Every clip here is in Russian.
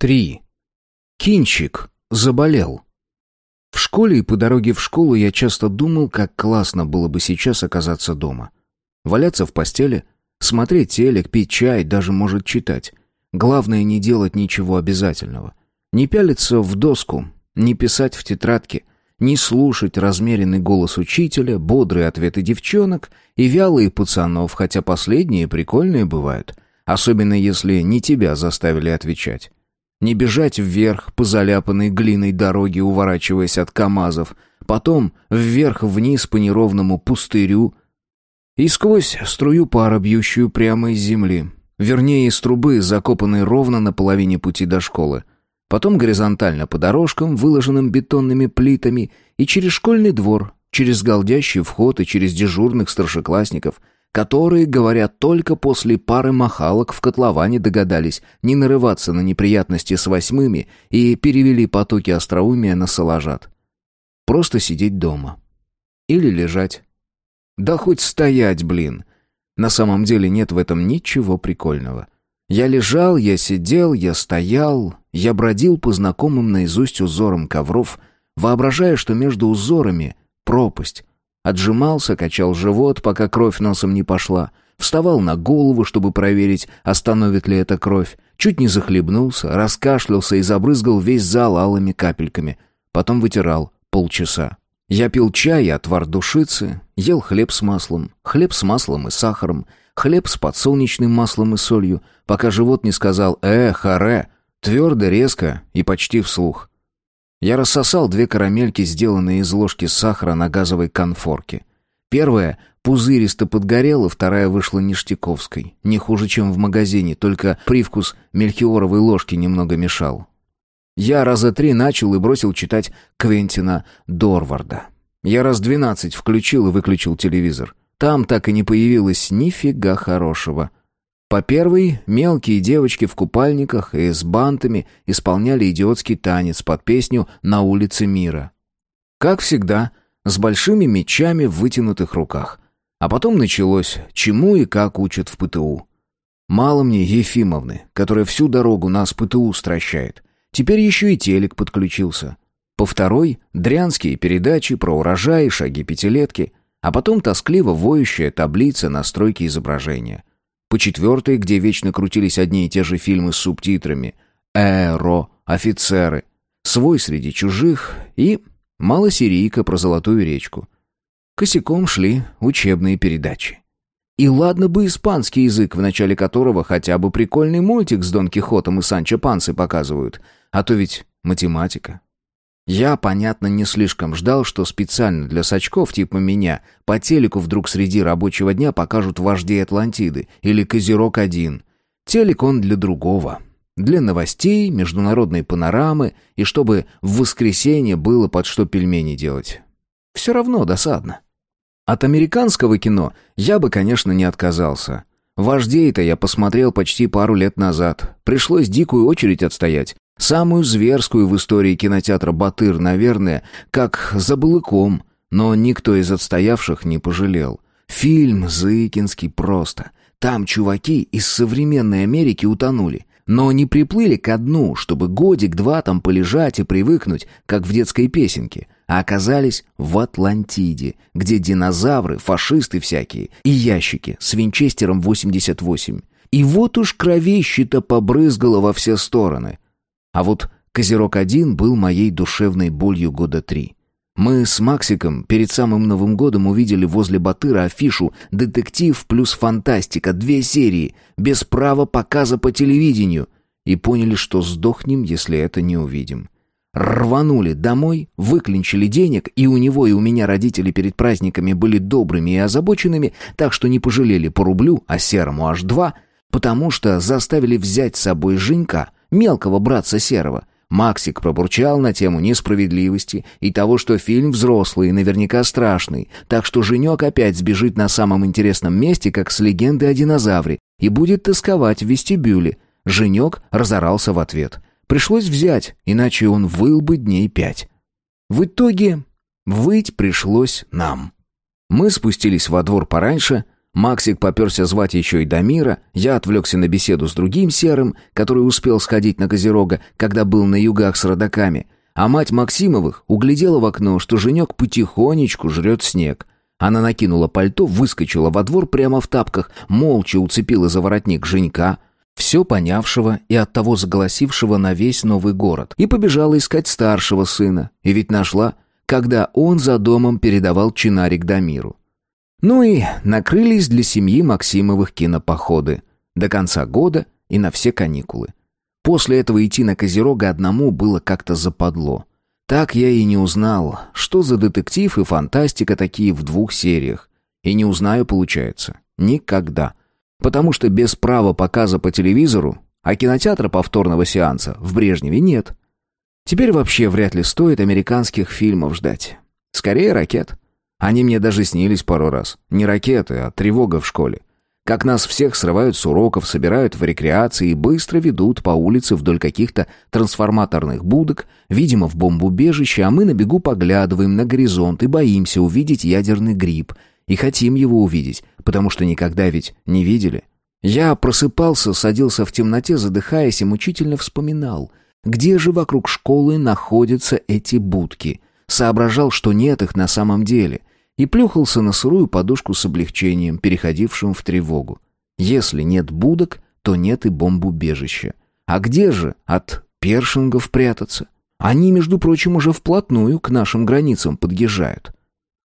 3. Кинчик заболел. В школе и по дороге в школу я часто думал, как классно было бы сейчас оказаться дома. Валяться в постели, смотреть телек, пить чай, даже, может, читать. Главное не делать ничего обязательного. Не пялиться в доску, не писать в тетрадке, не слушать размеренный голос учителя, бодрые ответы девчонок и вялые пацанов, хотя последние прикольные бывают, особенно если не тебя заставили отвечать. Не бежать вверх по заляпанной глиной дороге, уворачиваясь от КАМАЗов, потом вверх-вниз по неровному пустырю и сквозь струю пара, бьющую прямо из земли. Вернее, из трубы, закопанной ровно на половине пути до школы. Потом горизонтально по дорожкам, выложенным бетонными плитами, и через школьный двор, через голдящий вход и через дежурных старшеклассников — которые, говорят, только после пары махалок в котловане догадались не нарываться на неприятности с восьмыми и перевели потоки остроумия на соложат. Просто сидеть дома. Или лежать. Да хоть стоять, блин. На самом деле нет в этом ничего прикольного. Я лежал, я сидел, я стоял, я бродил по знакомым наизусть узорам ковров, воображая, что между узорами пропасть, Отжимался, качал живот, пока кровь носом не пошла. Вставал на голову, чтобы проверить, остановит ли это кровь. Чуть не захлебнулся, раскашлялся и забрызгал весь зал алыми капельками. Потом вытирал полчаса. Я пил чай отвар душицы, ел хлеб с маслом, хлеб с маслом и сахаром, хлеб с подсолнечным маслом и солью, пока живот не сказал «э, харе», твердо, резко и почти вслух. Я рассосал две карамельки, сделанные из ложки сахара на газовой конфорке. Первая пузыристо подгорела, вторая вышла ништяковской. Не хуже, чем в магазине, только привкус мельхиоровой ложки немного мешал. Я раза три начал и бросил читать Квентина Дорварда. Я раз двенадцать включил и выключил телевизор. Там так и не появилось нифига хорошего. По первой мелкие девочки в купальниках и с бантами исполняли идиотский танец под песню «На улице мира». Как всегда, с большими мечами в вытянутых руках. А потом началось, чему и как учат в ПТУ. Мало мне Ефимовны, которая всю дорогу нас ПТУ стращает. Теперь еще и телек подключился. По второй — дрянские передачи про урожай шаги пятилетки, а потом тоскливо воющая таблица настройки изображения. По четвертой, где вечно крутились одни и те же фильмы с субтитрами. «Эро», «Офицеры», «Свой среди чужих» и «Малосерийка про Золотую речку». Косяком шли учебные передачи. И ладно бы испанский язык, в начале которого хотя бы прикольный мультик с Дон Кихотом и Санчо Пансы показывают, а то ведь математика. Я, понятно, не слишком ждал, что специально для сачков типа меня по телеку вдруг среди рабочего дня покажут вождей Атлантиды или Козерог-1. Телек он для другого. Для новостей, международной панорамы и чтобы в воскресенье было под что пельмени делать. Все равно досадно. От американского кино я бы, конечно, не отказался. Вождей-то я посмотрел почти пару лет назад. Пришлось дикую очередь отстоять. Самую зверскую в истории кинотеатра «Батыр», наверное, как за балыком, но никто из отстоявших не пожалел. Фильм Зыкинский просто. Там чуваки из современной Америки утонули, но не приплыли ко дну, чтобы годик-два там полежать и привыкнуть, как в детской песенке, а оказались в Атлантиде, где динозавры, фашисты всякие и ящики с винчестером 88. И вот уж кровище-то побрызгало во все стороны — а вот «Козерог-1» был моей душевной болью года три. Мы с Максиком перед самым Новым годом увидели возле Батыра афишу «Детектив плюс фантастика», две серии, без права показа по телевидению, и поняли, что сдохнем, если это не увидим. Рванули домой, выклинчили денег, и у него, и у меня родители перед праздниками были добрыми и озабоченными, так что не пожалели по рублю, а серому аж два, потому что заставили взять с собой Женька — мелкого братца Серого. Максик пробурчал на тему несправедливости и того, что фильм взрослый и наверняка страшный, так что Женек опять сбежит на самом интересном месте, как с легендой о динозавре, и будет тосковать в вестибюле. Женек разорался в ответ. Пришлось взять, иначе он выл бы дней пять. В итоге выть пришлось нам. Мы спустились во двор пораньше, Максик поперся звать еще и Дамира, я отвлекся на беседу с другим серым, который успел сходить на Козерога, когда был на югах с родаками, а мать Максимовых углядела в окно, что Женек потихонечку жрет снег. Она накинула пальто, выскочила во двор прямо в тапках, молча уцепила за воротник Женька, все понявшего и оттого заголосившего на весь новый город, и побежала искать старшего сына, и ведь нашла, когда он за домом передавал чинарик Дамиру. Ну и накрылись для семьи Максимовых кинопоходы. До конца года и на все каникулы. После этого идти на Козерога одному было как-то западло. Так я и не узнал, что за детектив и фантастика такие в двух сериях. И не узнаю, получается. Никогда. Потому что без права показа по телевизору, а кинотеатра повторного сеанса в Брежневе нет. Теперь вообще вряд ли стоит американских фильмов ждать. Скорее ракет. Они мне даже снились пару раз. Не ракеты, а тревога в школе. Как нас всех срывают с уроков, собирают в рекреации и быстро ведут по улице вдоль каких-то трансформаторных будок, видимо, в бомбоубежище, а мы на бегу поглядываем на горизонт и боимся увидеть ядерный гриб. И хотим его увидеть, потому что никогда ведь не видели. Я просыпался, садился в темноте, задыхаясь и мучительно вспоминал, где же вокруг школы находятся эти будки. Соображал, что нет их на самом деле и плюхался на сырую подушку с облегчением, переходившим в тревогу. Если нет будок, то нет и бомбоубежища. А где же от першингов прятаться? Они, между прочим, уже вплотную к нашим границам подъезжают.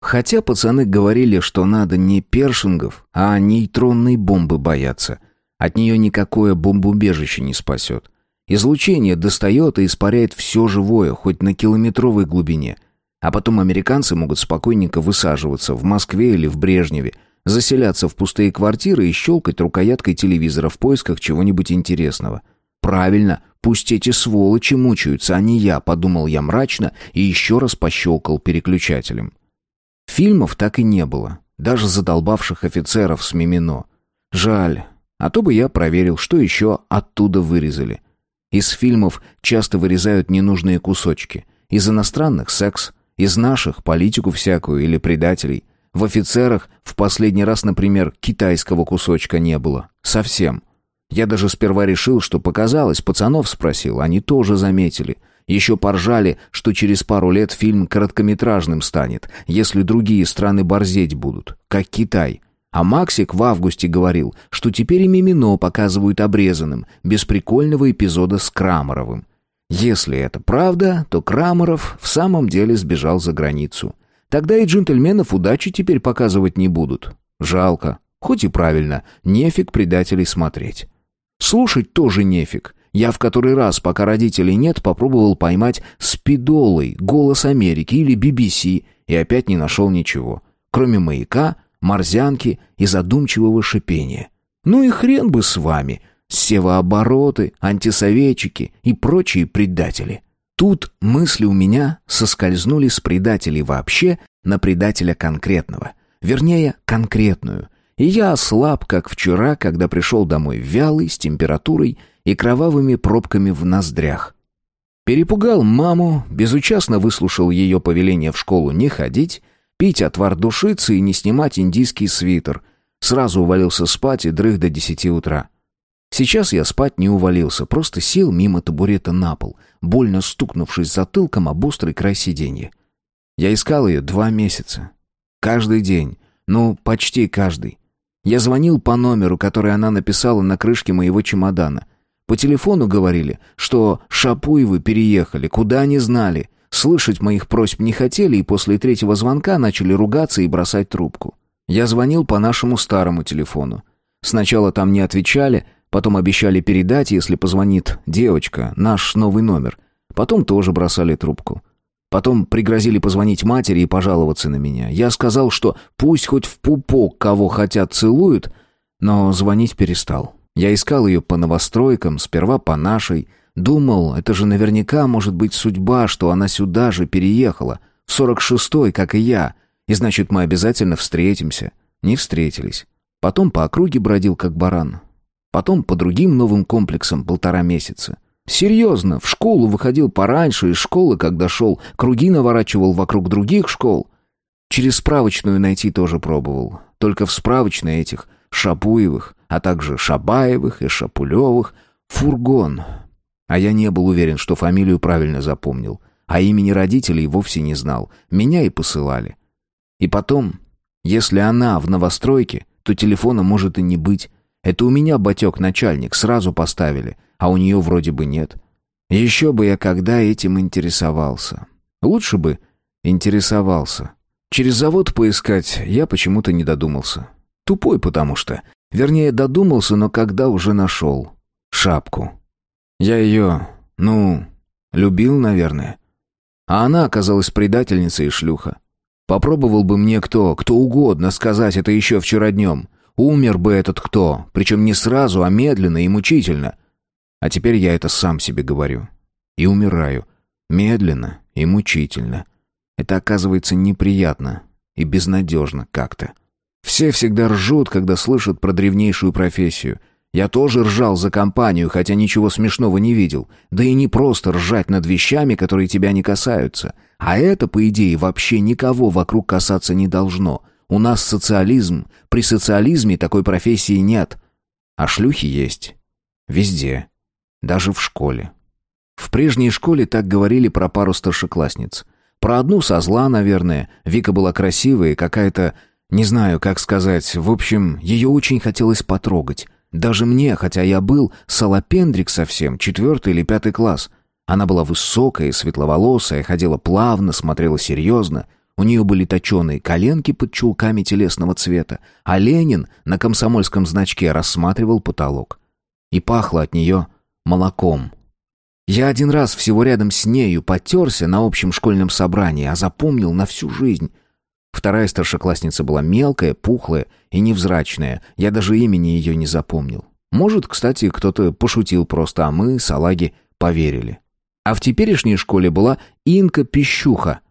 Хотя пацаны говорили, что надо не першингов, а нейтронной бомбы бояться. От нее никакое бомбоубежище не спасет. Излучение достает и испаряет все живое, хоть на километровой глубине. А потом американцы могут спокойненько высаживаться в Москве или в Брежневе, заселяться в пустые квартиры и щелкать рукояткой телевизора в поисках чего-нибудь интересного. Правильно, пусть эти сволочи мучаются, а не я, подумал я мрачно и еще раз пощелкал переключателем. Фильмов так и не было, даже задолбавших офицеров с Мимино. Жаль, а то бы я проверил, что еще оттуда вырезали. Из фильмов часто вырезают ненужные кусочки. Из иностранных — секс, из наших политику всякую или предателей. В офицерах в последний раз, например, китайского кусочка не было. Совсем. Я даже сперва решил, что показалось, пацанов спросил, они тоже заметили. Еще поржали, что через пару лет фильм короткометражным станет, если другие страны борзеть будут, как Китай. А Максик в августе говорил, что теперь и Мимино показывают обрезанным, без прикольного эпизода с Крамаровым. Если это правда, то Крамаров в самом деле сбежал за границу. Тогда и джентльменов удачи теперь показывать не будут. Жалко. Хоть и правильно, нефиг предателей смотреть. Слушать тоже нефиг. Я в который раз, пока родителей нет, попробовал поймать спидолой «Голос Америки» или BBC и опять не нашел ничего. Кроме маяка, морзянки и задумчивого шипения. «Ну и хрен бы с вами!» Севообороты, антисоветчики и прочие предатели. Тут мысли у меня соскользнули с предателей вообще на предателя конкретного. Вернее, конкретную. И я ослаб, как вчера, когда пришел домой вялый, с температурой и кровавыми пробками в ноздрях. Перепугал маму, безучастно выслушал ее повеление в школу не ходить, пить отвар душицы и не снимать индийский свитер. Сразу увалился спать и дрых до десяти утра. Сейчас я спать не увалился, просто сел мимо табурета на пол, больно стукнувшись затылком об острый край сиденья. Я искал ее два месяца. Каждый день. Ну, почти каждый. Я звонил по номеру, который она написала на крышке моего чемодана. По телефону говорили, что Шапуевы переехали, куда не знали. Слышать моих просьб не хотели и после третьего звонка начали ругаться и бросать трубку. Я звонил по нашему старому телефону. Сначала там не отвечали, Потом обещали передать, если позвонит девочка, наш новый номер. Потом тоже бросали трубку. Потом пригрозили позвонить матери и пожаловаться на меня. Я сказал, что пусть хоть в пупок кого хотят целуют, но звонить перестал. Я искал ее по новостройкам, сперва по нашей. Думал, это же наверняка может быть судьба, что она сюда же переехала. В 46-й, как и я. И значит, мы обязательно встретимся. Не встретились. Потом по округе бродил, как баран. Потом по другим новым комплексам полтора месяца. Серьезно, в школу выходил пораньше, из школы, когда шел, круги наворачивал вокруг других школ. Через справочную найти тоже пробовал. только в справочной этих Шапуевых, а также Шабаевых и Шапулевых, фургон. А я не был уверен, что фамилию правильно запомнил. А имени родителей вовсе не знал. Меня и посылали. И потом, если она в новостройке, то телефона может и не быть. Это у меня батек начальник, сразу поставили, а у нее вроде бы нет. Еще бы я когда этим интересовался. Лучше бы интересовался. Через завод поискать я почему-то не додумался. Тупой потому что. Вернее, додумался, но когда уже нашел. Шапку. Я ее, ну, любил, наверное. А она оказалась предательницей и шлюха. Попробовал бы мне кто, кто угодно сказать это еще вчера днем. Умер бы этот кто, причем не сразу, а медленно и мучительно. А теперь я это сам себе говорю. И умираю. Медленно и мучительно. Это оказывается неприятно и безнадежно как-то. Все всегда ржут, когда слышат про древнейшую профессию. Я тоже ржал за компанию, хотя ничего смешного не видел. Да и не просто ржать над вещами, которые тебя не касаются. А это, по идее, вообще никого вокруг касаться не должно — у нас социализм. При социализме такой профессии нет. А шлюхи есть. Везде. Даже в школе. В прежней школе так говорили про пару старшеклассниц. Про одну со зла, наверное. Вика была красивая и какая-то... Не знаю, как сказать. В общем, ее очень хотелось потрогать. Даже мне, хотя я был салопендрик совсем, четвертый или пятый класс. Она была высокая, светловолосая, ходила плавно, смотрела серьезно. У нее были точеные коленки под чулками телесного цвета, а Ленин на комсомольском значке рассматривал потолок. И пахло от нее молоком. Я один раз всего рядом с нею потерся на общем школьном собрании, а запомнил на всю жизнь. Вторая старшеклассница была мелкая, пухлая и невзрачная, я даже имени ее не запомнил. Может, кстати, кто-то пошутил просто, а мы, салаги, поверили. А в теперешней школе была Инка Пищуха —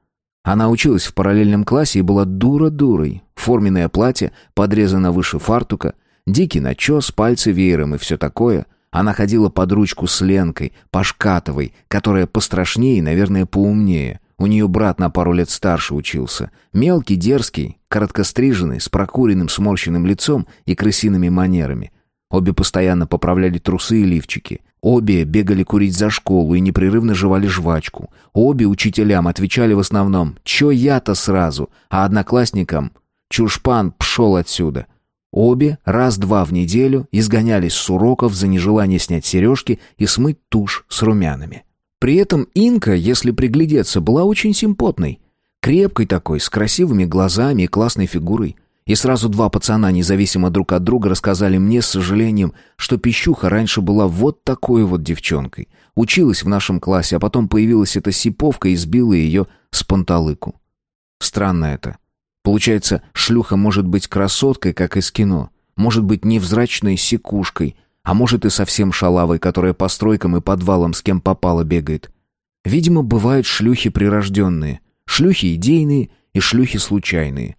она училась в параллельном классе и была дура-дурой. Форменное платье, подрезано выше фартука, дикий начес, пальцы веером и все такое. Она ходила под ручку с Ленкой, Пашкатовой, которая пострашнее и, наверное, поумнее. У нее брат на пару лет старше учился. Мелкий, дерзкий, короткостриженный, с прокуренным сморщенным лицом и крысиными манерами. Обе постоянно поправляли трусы и лифчики. Обе бегали курить за школу и непрерывно жевали жвачку. Обе учителям отвечали в основном «Чё я-то сразу?», а одноклассникам «Чушпан, пшел отсюда». Обе раз-два в неделю изгонялись с уроков за нежелание снять сережки и смыть тушь с румянами. При этом Инка, если приглядеться, была очень симпотной. Крепкой такой, с красивыми глазами и классной фигурой. И сразу два пацана, независимо друг от друга, рассказали мне с сожалением, что Пищуха раньше была вот такой вот девчонкой. Училась в нашем классе, а потом появилась эта сиповка и сбила ее с панталыку. Странно это. Получается, шлюха может быть красоткой, как из кино. Может быть невзрачной секушкой, а может и совсем шалавой, которая по стройкам и подвалам с кем попало бегает. Видимо, бывают шлюхи прирожденные, шлюхи идейные и шлюхи случайные.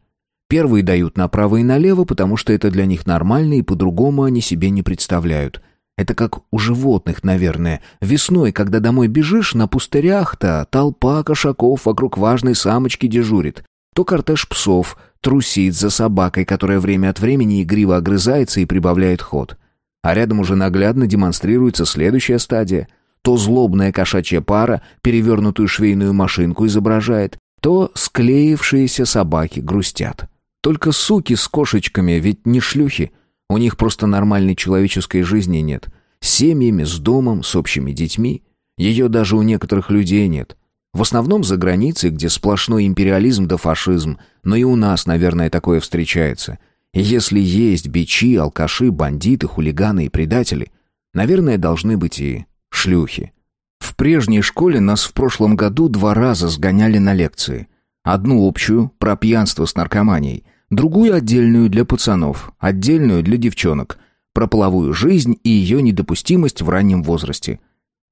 Первые дают направо и налево, потому что это для них нормально и по-другому они себе не представляют. Это как у животных, наверное. Весной, когда домой бежишь, на пустырях-то толпа кошаков вокруг важной самочки дежурит. То кортеж псов трусит за собакой, которая время от времени игриво огрызается и прибавляет ход. А рядом уже наглядно демонстрируется следующая стадия. То злобная кошачья пара перевернутую швейную машинку изображает, то склеившиеся собаки грустят. Только суки с кошечками, ведь не шлюхи. У них просто нормальной человеческой жизни нет. С семьями, с домом, с общими детьми. Ее даже у некоторых людей нет. В основном за границей, где сплошной империализм да фашизм, но и у нас, наверное, такое встречается. И если есть бичи, алкаши, бандиты, хулиганы и предатели, наверное, должны быть и шлюхи. В прежней школе нас в прошлом году два раза сгоняли на лекции. Одну общую, про пьянство с наркоманией – другую отдельную для пацанов, отдельную для девчонок, про половую жизнь и ее недопустимость в раннем возрасте.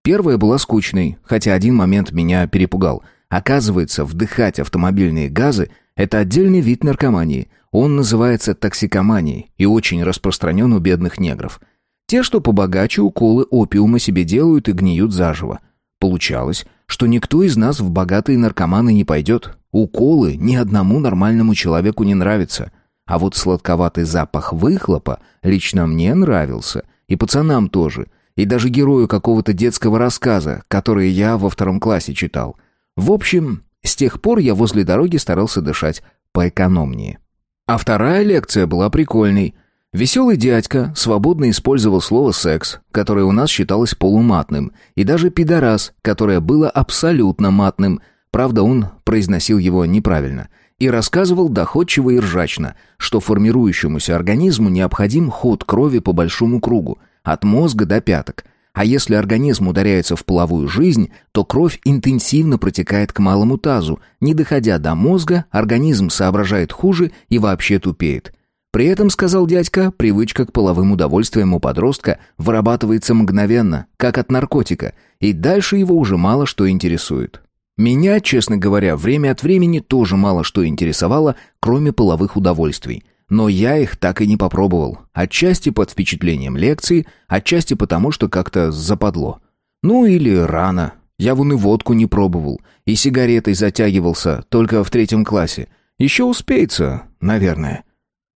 Первая была скучной, хотя один момент меня перепугал. Оказывается, вдыхать автомобильные газы – это отдельный вид наркомании. Он называется токсикоманией и очень распространен у бедных негров. Те, что побогаче, уколы опиума себе делают и гниют заживо. Получалось, что никто из нас в богатые наркоманы не пойдет. Уколы ни одному нормальному человеку не нравятся. А вот сладковатый запах выхлопа лично мне нравился. И пацанам тоже. И даже герою какого-то детского рассказа, который я во втором классе читал. В общем, с тех пор я возле дороги старался дышать поэкономнее. А вторая лекция была прикольной. Веселый дядька свободно использовал слово «секс», которое у нас считалось полуматным, и даже «пидорас», которое было абсолютно матным, правда, он произносил его неправильно, и рассказывал доходчиво и ржачно, что формирующемуся организму необходим ход крови по большому кругу, от мозга до пяток, а если организм ударяется в половую жизнь, то кровь интенсивно протекает к малому тазу, не доходя до мозга, организм соображает хуже и вообще тупеет. При этом, сказал дядька, привычка к половым удовольствиям у подростка вырабатывается мгновенно, как от наркотика, и дальше его уже мало что интересует. Меня, честно говоря, время от времени тоже мало что интересовало, кроме половых удовольствий. Но я их так и не попробовал. Отчасти под впечатлением лекции, отчасти потому, что как-то западло. Ну или рано. Я вон и водку не пробовал, и сигаретой затягивался только в третьем классе. Еще успеется, наверное.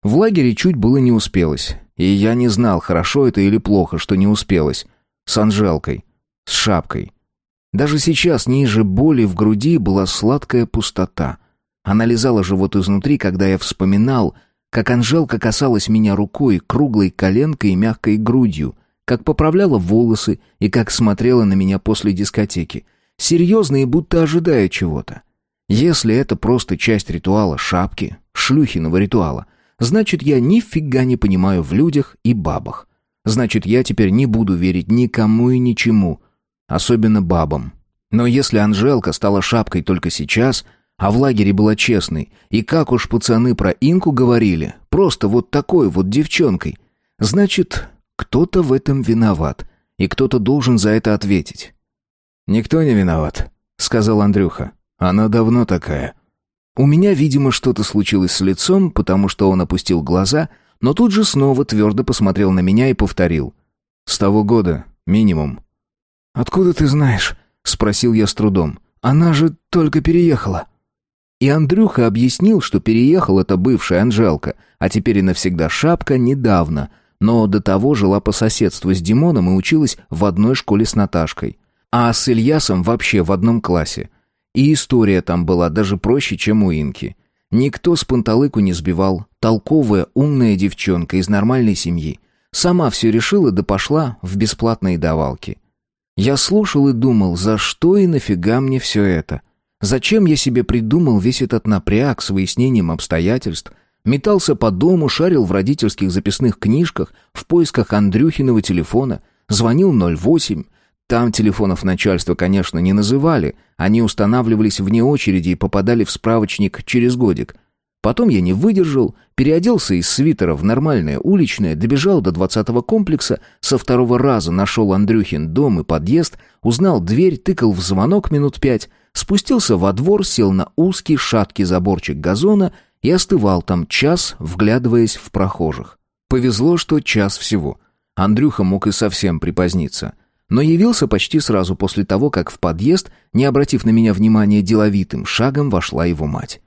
В лагере чуть было не успелось, и я не знал, хорошо это или плохо, что не успелось. С Анжелкой, с шапкой. Даже сейчас ниже боли в груди была сладкая пустота. Она лизала живот изнутри, когда я вспоминал, как Анжелка касалась меня рукой, круглой коленкой и мягкой грудью, как поправляла волосы и как смотрела на меня после дискотеки, серьезно и будто ожидая чего-то. Если это просто часть ритуала шапки, шлюхиного ритуала — Значит, я нифига не понимаю в людях и бабах. Значит, я теперь не буду верить никому и ничему, особенно бабам. Но если Анжелка стала шапкой только сейчас, а в лагере была честной, и как уж пацаны про Инку говорили, просто вот такой вот девчонкой, значит, кто-то в этом виноват, и кто-то должен за это ответить. «Никто не виноват», — сказал Андрюха. «Она давно такая». У меня, видимо, что-то случилось с лицом, потому что он опустил глаза, но тут же снова твердо посмотрел на меня и повторил. «С того года, минимум». «Откуда ты знаешь?» — спросил я с трудом. «Она же только переехала». И Андрюха объяснил, что переехал это бывшая Анжелка, а теперь и навсегда Шапка недавно, но до того жила по соседству с Димоном и училась в одной школе с Наташкой. А с Ильясом вообще в одном классе. И история там была даже проще, чем у Инки. Никто с панталыку не сбивал. Толковая, умная девчонка из нормальной семьи. Сама все решила да пошла в бесплатные давалки. Я слушал и думал, за что и нафига мне все это? Зачем я себе придумал весь этот напряг с выяснением обстоятельств? Метался по дому, шарил в родительских записных книжках в поисках Андрюхиного телефона, звонил 08, там телефонов начальства, конечно, не называли, они устанавливались вне очереди и попадали в справочник через годик. Потом я не выдержал, переоделся из свитера в нормальное уличное, добежал до двадцатого комплекса, со второго раза нашел Андрюхин дом и подъезд, узнал дверь, тыкал в звонок минут пять, спустился во двор, сел на узкий шаткий заборчик газона и остывал там час, вглядываясь в прохожих. Повезло, что час всего. Андрюха мог и совсем припоздниться но явился почти сразу после того, как в подъезд, не обратив на меня внимания деловитым шагом, вошла его мать.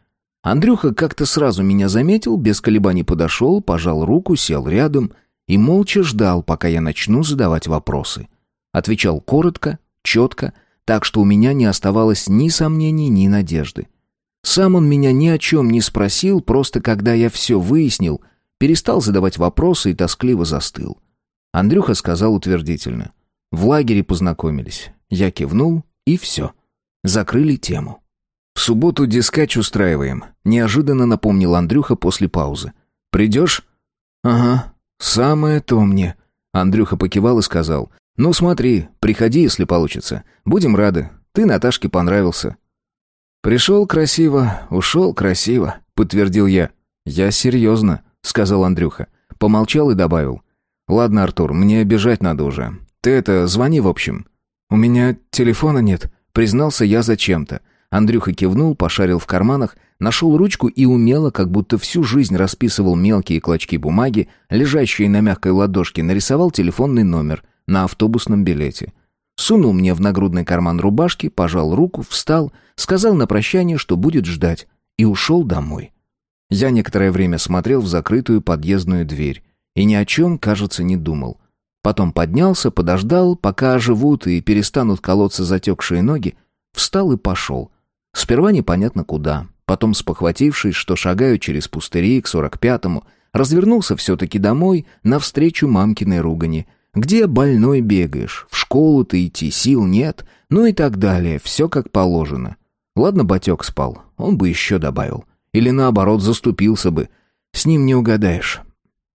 Андрюха как-то сразу меня заметил, без колебаний подошел, пожал руку, сел рядом и молча ждал, пока я начну задавать вопросы. Отвечал коротко, четко, так что у меня не оставалось ни сомнений, ни надежды. Сам он меня ни о чем не спросил, просто когда я все выяснил, перестал задавать вопросы и тоскливо застыл. Андрюха сказал утвердительно — в лагере познакомились. Я кивнул, и все. Закрыли тему. «В субботу дискач устраиваем», — неожиданно напомнил Андрюха после паузы. «Придешь?» «Ага, самое то мне». Андрюха покивал и сказал. «Ну смотри, приходи, если получится. Будем рады. Ты Наташке понравился». «Пришел красиво, ушел красиво», — подтвердил я. «Я серьезно», — сказал Андрюха. Помолчал и добавил. «Ладно, Артур, мне бежать надо уже. Ты это, звони в общем». «У меня телефона нет», — признался я зачем-то. Андрюха кивнул, пошарил в карманах, нашел ручку и умело, как будто всю жизнь расписывал мелкие клочки бумаги, лежащие на мягкой ладошке, нарисовал телефонный номер на автобусном билете. Сунул мне в нагрудный карман рубашки, пожал руку, встал, сказал на прощание, что будет ждать, и ушел домой. Я некоторое время смотрел в закрытую подъездную дверь и ни о чем, кажется, не думал. Потом поднялся, подождал, пока оживут и перестанут колоться затекшие ноги, встал и пошел. Сперва непонятно куда, потом спохватившись, что шагаю через пустыри к сорок пятому, развернулся все-таки домой, навстречу мамкиной ругани. Где больной бегаешь? В школу-то идти сил нет, ну и так далее, все как положено. Ладно, батек спал, он бы еще добавил. Или наоборот, заступился бы. С ним не угадаешь.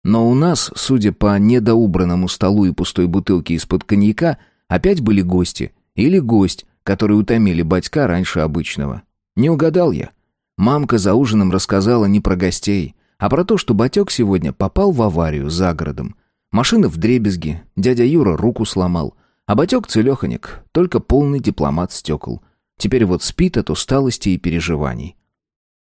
Но у нас, судя по недоубранному столу и пустой бутылке из-под коньяка, опять были гости. Или гость, который утомили батька раньше обычного. Не угадал я. Мамка за ужином рассказала не про гостей, а про то, что батек сегодня попал в аварию за городом. Машина в дребезги, дядя Юра руку сломал. А батек целеханик, только полный дипломат стекол. Теперь вот спит от усталости и переживаний.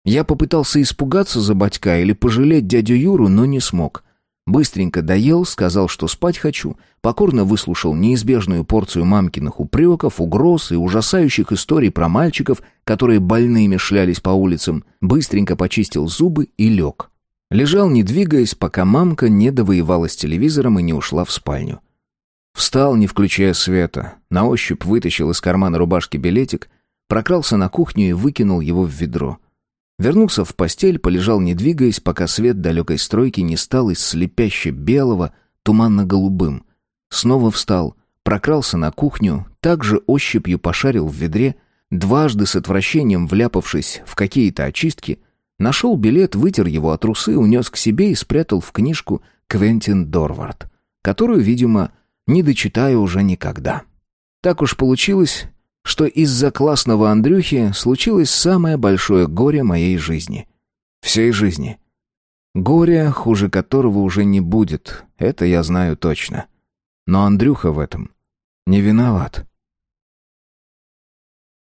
Я попытался испугаться за батька или пожалеть дядю Юру, но не смог. Быстренько доел, сказал, что спать хочу, покорно выслушал неизбежную порцию мамкиных упреков, угроз и ужасающих историй про мальчиков, которые больными шлялись по улицам, быстренько почистил зубы и лег. Лежал, не двигаясь, пока мамка не довоевала с телевизором и не ушла в спальню. Встал, не включая света, на ощупь вытащил из кармана рубашки билетик, прокрался на кухню и выкинул его в ведро. Вернулся в постель, полежал не двигаясь, пока свет далекой стройки не стал из слепяще белого туманно-голубым. Снова встал, прокрался на кухню, также ощупью пошарил в ведре, дважды с отвращением вляпавшись в какие-то очистки, нашел билет, вытер его от трусы, унес к себе и спрятал в книжку Квентин Дорвард, которую, видимо, не дочитаю уже никогда. Так уж получилось, что из-за классного Андрюхи случилось самое большое горе моей жизни. Всей жизни. Горе, хуже которого уже не будет, это я знаю точно. Но Андрюха в этом не виноват.